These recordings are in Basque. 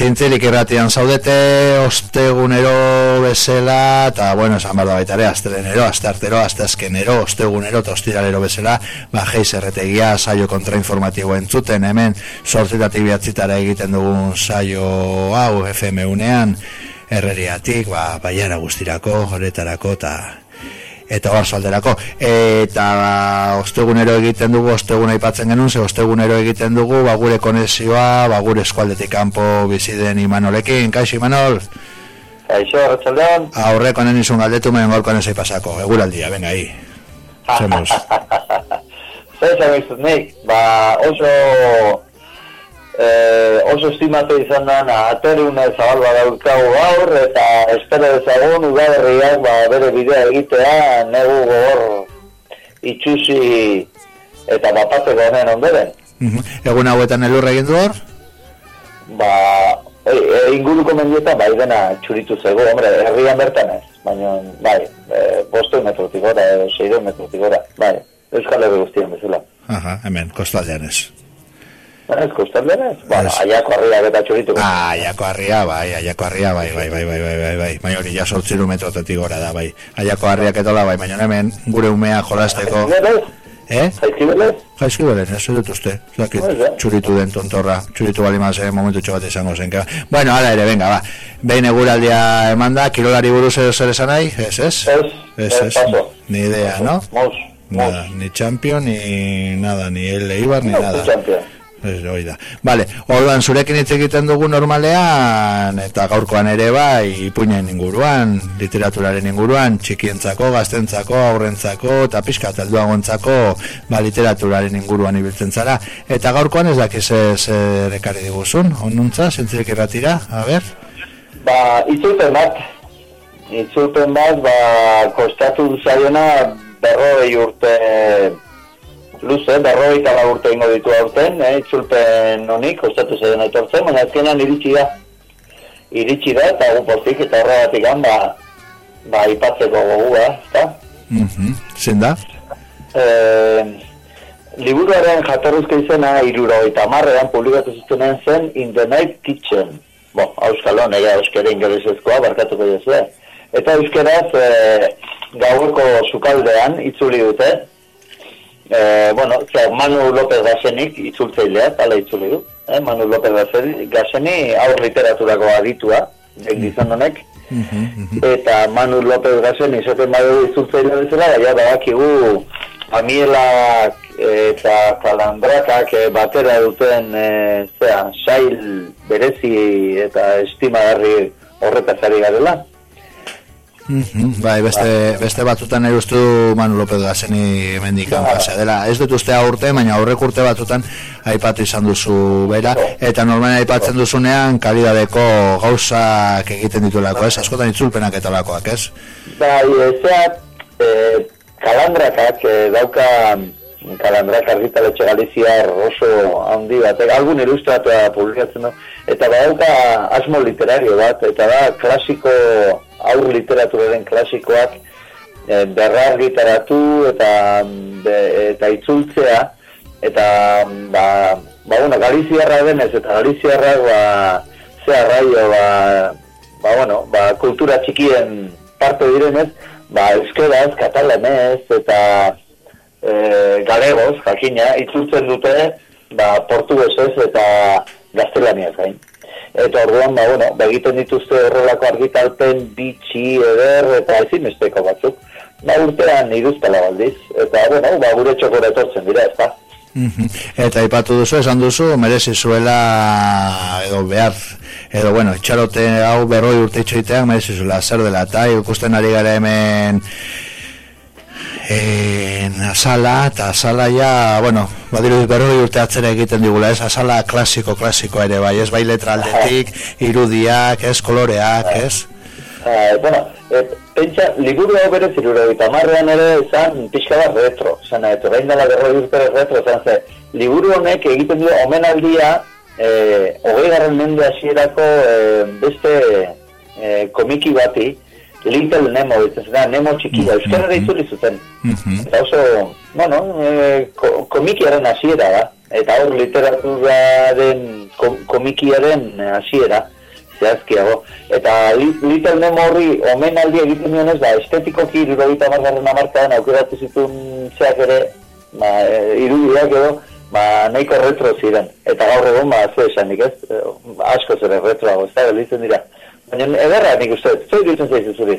Zintzilik irratian zaudete, ostegunero bezala, eta bueno, esan behar da baita ere, astelenero, asteartero, asteazkenero, ostegunero eta ostiralero bezala, ba, geiz erretegia, saio kontrainformatibo entzuten, hemen, sortzitatik bihatzitara egiten dugun saio hau, FM unean, herreriatik, ba, baiara guztirako, horretarako, eta eta hor salderako. Eta ostegunero egiten dugu osteguna aipatzen genuen ze ostegunero egiten dugu ba gure konexioa ba gure eskualdetik kanpo bizi den Imanolekin kaixo Imanol? Kaixo Arratsaldean aurreko nen izun galdetu men gaurko nesei pasako. Eguraldia venga ahí Hacemos Zer nik, ba oso eh, oso estimatu izan da aterune zabalba dauzkagu gaur eta espero dezagun udaberriak ba, bere bidea egitea negu gogor itxusi eta bapateko honen onderen. Egun hauetan elurra egin du hor? Ba, e, e, inguruko mendieta bai dena txuritu zego, hombre, herrian bertan ez, baina, bai, e, bostu metrotik gora, e, seido metrotik gora, bai, euskal herri guztien bezala. Aha, hemen, kostaldean ez. Ez, kostaldera ez? Bueno, aiako harria beta txurritu. Ah, aiako harria, bai, aiako harria, bai, bai, bai, bai, bai, bai, bai. Bai, hori ja sortziru metrotetik gora da, bai. Aiako harriak etola, bai, baina hemen gure umea jolasteko... Eh? Jaizkibelez? Jaizkibelez, ez dut uste. Zakit, txuritu den tontorra. Txuritu bali mazera, eh, momentu txobat izango zenka. Bueno, ala ere, venga, ba. Behin eguraldia emanda, kirolari buruz edo zer esan nahi? Ez, ez? Ez, ez, Ni idea, no? Mos, Nada, ni champion, ni nada, ni el Eibar, ni nada. Champion. Ez hori da. Vale, orduan zurekin hitz egiten dugu normalean eta gaurkoan ere bai ipuinen inguruan, literaturaren inguruan, txikientzako, gaztentzako, aurrentzako eta pixka talduagontzako ba, literaturaren inguruan ibiltzen zara. Eta gaurkoan ez dakiz ez ekarri diguzun, onuntza, zentzirek irratira, a ber? Ba, itzulpen bat, itzulpen bat, ba, kostatu zaiona berroi urte luze, berroi eta urte ingo ditu aurten, eh, itzulpen honik, kostatu zeuden etortzen, baina azkenan iritsi da. Iritsi da, eta gupozik, eta horregatik ba, ba, ipatzeko gogua, ezta? Mm -hmm. Zinda? Eh, liburuaren jatorruzka izena, iruro eta marrean publikatu zuztunen zen, In the Night Kitchen. Bo, auskalo, nega euskera ingelesezkoa, barkatuko jazue. Eta euskeraz, e, gaueko sukaldean, itzuli dute, Eh, bueno, zer, Manu López Gazenik itzultzailea, tala itzuli du. Eh, Manu López Gazeni aur literaturako aditua, egizan mm. honek. Mhm, eta Manu López Gazeni izaten badu itzultzailea bezala, baina badakigu amielak eta kalandrakak eh, batera duten e, zera, sail berezi eta estimagarri horretaz ari garela. Mhm, bai, beste, beste batzutan nahi ustu Manu López Gazeni mendikan pasa dela. Ez dut uste aurte, baina aurrek urte batzutan aipatu izan duzu bera. Eta normalen aipatzen duzunean kalidadeko gauzak egiten dituelako, ez? Askotan itzulpenak eta lakoak, ez? Bai, ezeat, e, kalandrakak e, dauka kalandrak argitaletxe galiziar oso handi bat, algun ilustratua publikatzen du, eta badauka asmo literario bat, eta da klasiko aur literaturaren klasikoak e, berrar gitaratu eta eta itzultzea eta ba, ba bueno, Galiziarra denez eta Galiziarra ba, zea raio ba, ba, bueno, ba, kultura txikien parte direnez ba, euskeraz, katalanez eta e, galegoz, jakina, itzultzen dute ba, portuguesez eta gaztelaniaz gain. Eta orduan, ba, bueno, ba, egiten dituzte horrelako argitalpen bitxi eder eta ezin esteko batzuk. Ba, urtean iruztala baldiz. Eta, bueno, ba, gure txokora etortzen dira, ez da. Eta ipatu duzu, esan duzu, merezi zuela edo behar, edo bueno, itxarote hau berroi urte itxoiteak merezi zuela zer dela, eta ikusten ari gara hemen en asala eta asala ja, bueno, badiru berroi urte atzera egiten digula, ez? Asala klasiko, klasiko ere, bai, ez? Bai letra aldetik, irudiak, ez? Koloreak, ez? Uh, bueno, e, pentsa, liburu hau bere zirure, eta marrean ere zan pixka bat retro, zan, eta bain dela berroi urte retro, zan, ze, liburu honek egiten du omenaldia, eh, hogei garren mende hasierako eh, beste eh, komiki bati, Little Nemo, ditzen da, Nemo txikia, euskara mm -hmm. zuten. Eta oso, bueno, e, ko, komikiaren hasiera da, eta hor literaturaren komikiaren hasiera zehazkiago. Eta Little Memory omenaldi egiten duen ez da, estetikoki irudita margarren amarkadan aukeratu zituen zeak ere, ba, e, irudiak edo, ba, nahiko retro ziren. Eta gaur egon, ba, zu esanik ez, e, asko zere retroago, ez da, dira. Baina, ederra nik uste, zoi ditzen zaizu zuri?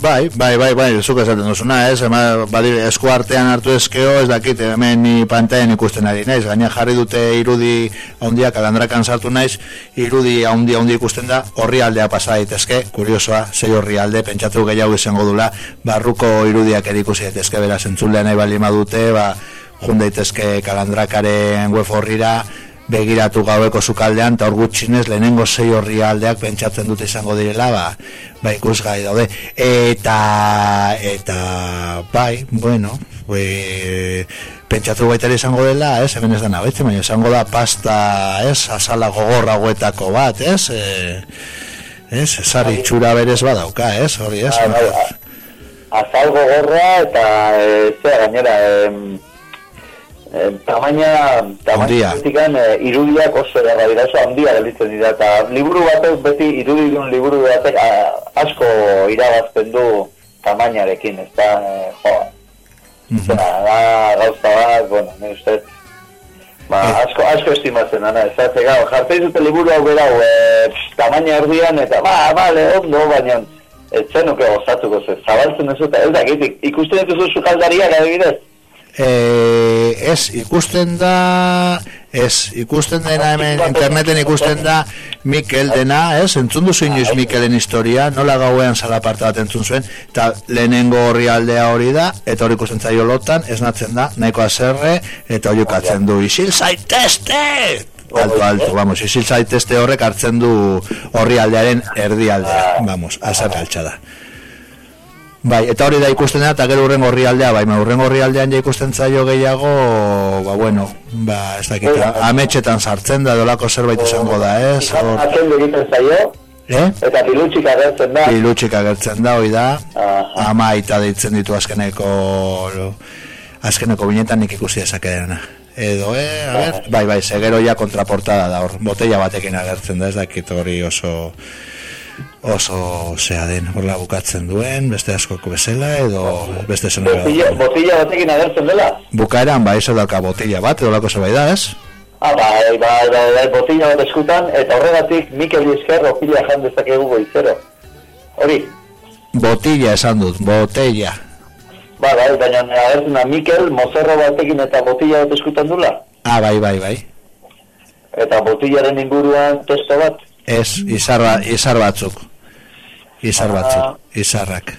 Bai, bai, bai, bai, zuk esaten duzuna, ez, ema, badi, esku artean hartu eskeo, ez dakit, hemen ni pantaien ikusten ari naiz, gaina jarri dute irudi handia kalandrakan sartu naiz, irudi handia handia ikusten da, horri aldea pasa daitezke, kuriosoa, zei horri alde, pentsatu gehiago izango dula, barruko irudiak erikusi daitezke, beraz, entzulea nahi bali madute, ba, jun daitezke kalandrakaren web horrira, begiratu gaueko sukaldean, eta orgutxinez lehenengo zei horri aldeak pentsatzen dute izango direla, ba, ba ikusgai daude. Eta, eta, bai, bueno, e, pentsatu baita izango dela, ez, hemen ez da nabetzen, baina izango da pasta, ez, azala gogorra guetako bat, ez, e, ez, esari txura berez badauka, ez, hori, ez. Azal gogorra eta, ez, gainera, eh, Eh, tamaina tamaina eh, irudiak oso gara dira oso handia gelitzen dira eta liburu batek beti irudidun liburu batek asko irabazten du tamainarekin ez da eh, jo. Mm -hmm. da gauza bat bueno ne uste ba, asko, asko estimatzen ana ez da gau jartzen dute liburu hau berau e, tamaina erdian eta ba vale ondo baina ez zenuke gozatuko ze zabaltzen ez eta ez da ikusten dituzu sukaldariak adibidez eh, ez ikusten da ez ikusten dena hemen interneten ikusten da Mikel dena, ez, entzun duzu inoiz Mikelen historia, nola gauean sala parte bat entzun zuen, eta lehenengo horri aldea hori da, eta hori ikusten zailo lotan, ez natzen da, nahiko azerre, eta hori du, isil zaitezte! Alto, alto, vamos, isil zaitezte horrek hartzen du horri aldearen erdi aldea, vamos, azerre altxada. Bai, eta hori da ikusten da, eta gero urren horri aldea, bai, urren horri aldean ja ikusten zaio gehiago, ba, bueno, ba, ez dakit, ametxetan sartzen da, dolako zerbait izango da, ez? Hor... egiten zaio, eh? eta pilutxik agertzen da. Pilutxik agertzen da, hoi da, ama eta deitzen ditu azkeneko, azkeneko binetan nik ikusi dezakedena. Edo, eh, a ver, bai, bai, segero ja kontraportada da, hor, botella batekin agertzen da, ez dakit hori oso oso zea den horla bukatzen duen, beste askoko bezala edo beste zen botilla, botilla batekin agertzen dela? Bukaeran, ba, eso dauka botilla bat, edo lako zebai da, ez? Ah, ba, ba, ba, ba, botilla bat eskutan, eta horregatik Mikel Bizker opila jan dezakegu goizero. Hori? Botilla esan dut, botella. Ba, bai, baina agertzen da Mikel mozerro batekin eta botilla bat eskutan dula? Ah, bai, bai, bai. Eta botillaren inguruan testo bat? Ez, izarra, izar batzuk. Izar batzuk, izarrak.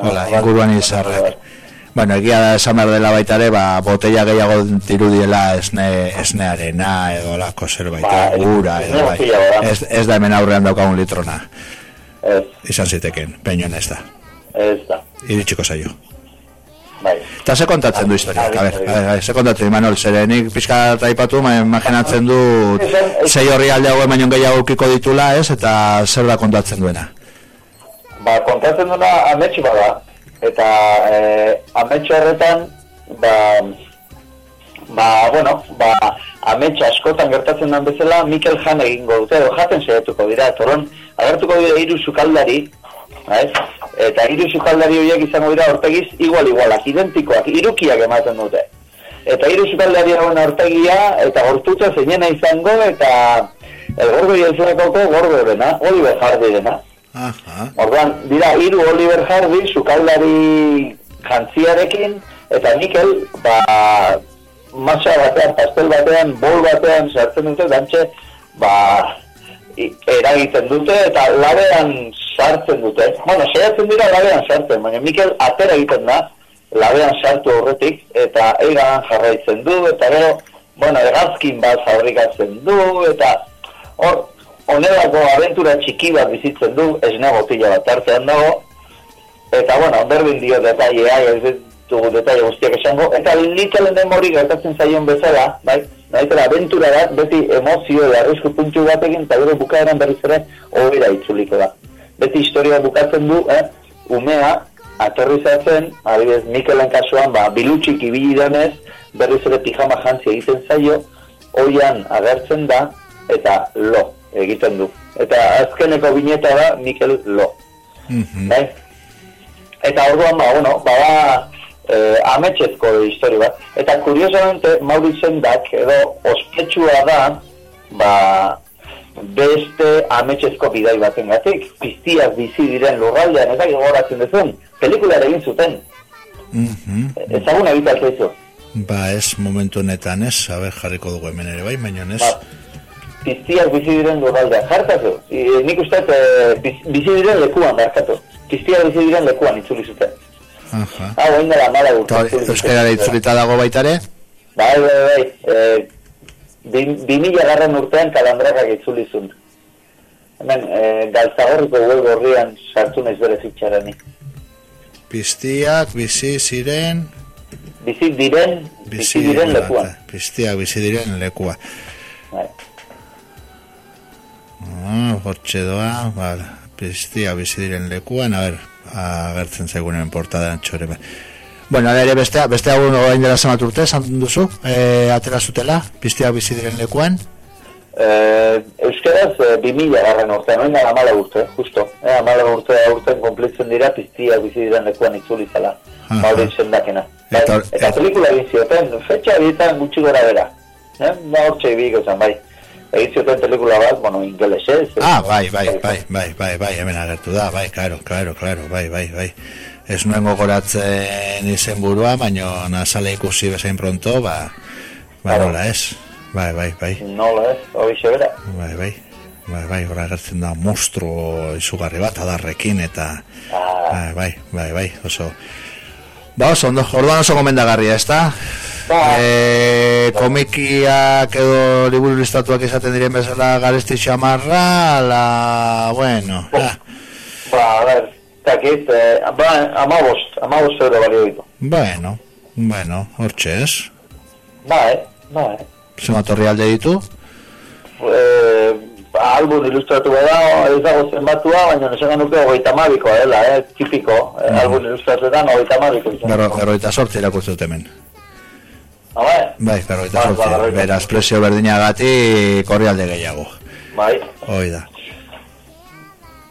Hola, inguruan izarrak. Bueno, egia da esan behar dela baita ere, ba, botella gehiago dirudiela esne, esnearena edo lako zerbait, ba, gura edo bai. Ez, ez da hemen aurrean daukagun litrona. Ez. Izan ziteken, peñoen ez da. Ez da. Iritsiko zaio. Bai. Eta ze kontatzen du historiak, a ber, a ber, ze kontatzen, Imanol, zerenik pixka taipatu, ma imaginatzen du zei horri alde hau emainion gehiago ukiko ditula, ez, eta zer da kontatzen duena? Ba, kontatzen duena ametsi bada, eta eh, ametsi horretan, ba, ba, bueno, ba, ametsi askotan gertatzen den bezala, Mikel Jan egingo dute, edo jaten zehetuko dira, etoron, agertuko dira iru sukaldari, Eta hiru sukaldari horiek izango dira ortegiz igual igualak, identikoak, irukiak ematen dute. Eta hiru sukaldari hauen ortegia eta gortutza zeinena izango eta el gordo jelzulekoko gordo dena, Oliver Hardy dena. Orduan, dira hiru Oliver Hardy sukaldari jantziarekin eta Mikel, ba, masa batean, pastel batean, bol batean sartzen dute, dantxe, ba, eragiten dute eta labean sartzen dute. Bueno, saiatzen dira labean sartzen, baina Mikel atera egiten da labean sartu horretik eta egan jarraitzen du eta gero, bueno, egazkin bat fabrikatzen du eta hor, onelako aventura txiki bat bizitzen du, esne botila bat hartzean dago eta bueno, berdin dio detailea, ez dugu detaile guztiak esango, eta Little Memory gertatzen zaion bezala, bai, nahitela, aventura da, beti emozio arrisku puntu batekin, eta gero bukaeran berriz ere, hobera itzuliko da. Beti historia bukatzen du, eh, umea, aterrizatzen, adibidez, Mikelen kasuan, ba, bilutxik ibili denez, berriz ere pijama jantzi egiten zaio, oian agertzen da, eta lo egiten du. Eta azkeneko bineta da, Mikel lo. Mhm. Bai? Eta orduan, ba, bueno, ba, ba, eh, ametxezko histori bat. Eta kuriosamente, Maurizendak, edo, ospetsua da, ba, beste ametxezko bidai baten gatik. Piztiak bizi diren lurraldean, eta gogoratzen duzun, pelikulara egin zuten. Mhm. Ezagun egitea zaizu. Ba, ez momentu honetan ez, a ber, jarriko dugu hemen ere bai, baina ez. Ba, piztiak bizi diren lurraldean, jartazu. I, nik uste biz- bizi diren lekuan, barkatu. Piztiak bizi diren lekuan itzuli zuten. Aha. Hau, egin dela mala urte. Eta hori, euskara itzulita dago baita ere? Bai, bai, bai. E, bi, bi mila garren urtean kalandrakak itzuli zuen. Hemen, e, galtzagorriko web horrian sartu naiz bere fitxarani. Piztiak, bizi ziren... Bizi diren, bizi, diren lekuan. Piztiak, bizi diren lekua. Bai. Ah, hortxe doa, bale. Piztiak, bizi diren lekuan, a ber, agertzen zaigunen portadan txore. Bueno, ere bestea, bestea egun orain dela zemat urte, esan duzu, e, atera zutela, piztiak bizi diren lekuan. E, euskeraz, e, bi mila garren urtean, oin gara mala urte, justo. E, mala urte urtean konplitzen dira piztiak bizi diren lekuan itzuli zela. Aha. Mauritzen dakena. Bai, Eta- Eta, pelikula egin zioten, fetxa egiten gutxi gora bera. Eh? Ba, hortxe ibiko zen, bai. Egin zioten pelikula bat, bueno, ingelesez. Ah, bai, bai, bai, bai, bai, bai, hemen agertu da, bai, claro, claro, claro, bai, bai, bai. Ez nuen gogoratzen izen burua, baina nazale ikusi bezain pronto, ba, ba, nola ez, bai, bai, bai, Nola ez, hori bera. bai, bai, bai, bai, hor agertzen da monstruo izugarri bat, adarrekin, eta, Ah, bai, bai, bai, bai, oso, ba, oso, ondo, orduan oso gomendagarria, ez da? Ba. E, komikiak edo liburu listatuak izaten diren bezala garesti xamarra, la, bueno, ah, ba, a ber, takit, eh, ba, amabost, amabost euro balio ditu. bueno, bueno, hortxe ez, Ba, eh, ba, eh. zematorri alde ditu, Eh, ba, album ilustratu bada, ez dago zenbatua, baina nesan nuke hogeita mabikoa, dela, eh, tipiko, eh, Mhm. album ilustratuetan hogeita mabiko izan. berro, berroita sortzi irakurtze dut hemen. Ah, bai, berroita Ba, ba, sortzi, beraz presio berdinagati korri alde gehiago, bai, hoi da.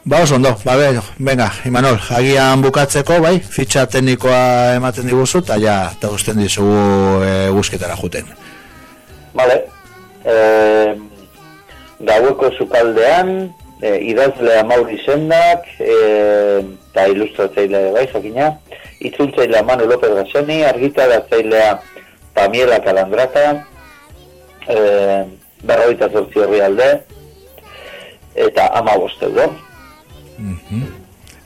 Ba, oso ondo, ba, be, venga, Imanol, agian bukatzeko, bai, fitxa teknikoa ematen diguzu, eta ja, eta usten dizugu e, guzketara juten. Vale. Eh, gaueko sukaldean, eh, idazlea Mauri Sendak, eh, eta ilustratzailea bai, jakina, itzultzailea Manu López Gaseni, argitaratzailea Pamiela Kalandraka, eh, berroita zortzi horri alde, eta ama euro.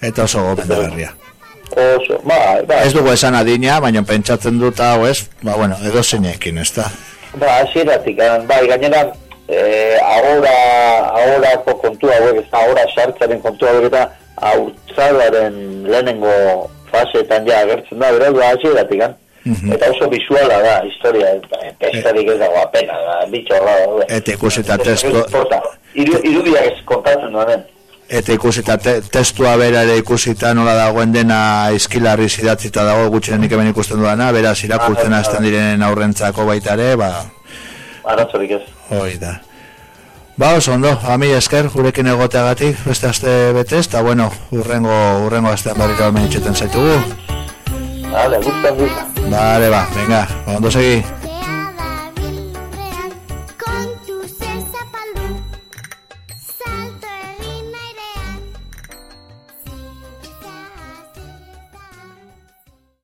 Eta oso gomendagarria. Oso, ba, ba, Ez dugu esan adina, baina pentsatzen dut hau ez, ba, bueno, edo zeinekin, ez da? Ba, hasieratik, eh, bai, gainera, eh, ahora, ahorako kontu hauek, ez da, ahora sartzaren kontu hauek eta haurtzalaren lehenengo faseetan ja agertzen da, beraz, ba, hasieratik, eh? Mhm. Eta oso visuala da, historia, pestarik ez dago apena, da, bitxorra daude. Eta ikusita Ez- ez testu, importa. Iru, irudiak ez kontatzen duen. Eta ikusita te, testua bera ere ikusita nola dagoen dena izkilarri idatzita dago gutxirenik hemen ikusten duana, beraz irakurtzen hasten direnen aurrentzako baita ere, ba, Aratzorik ez. hoi da. Ba, oso ondo, ami esker, gurekin egoteagatik, beste aste betez, eta bueno, urrengo, urrengo astean berriro hemen itxeten zaitugu. Vale, gustan gustan. Vale, ba, venga, ondo segi.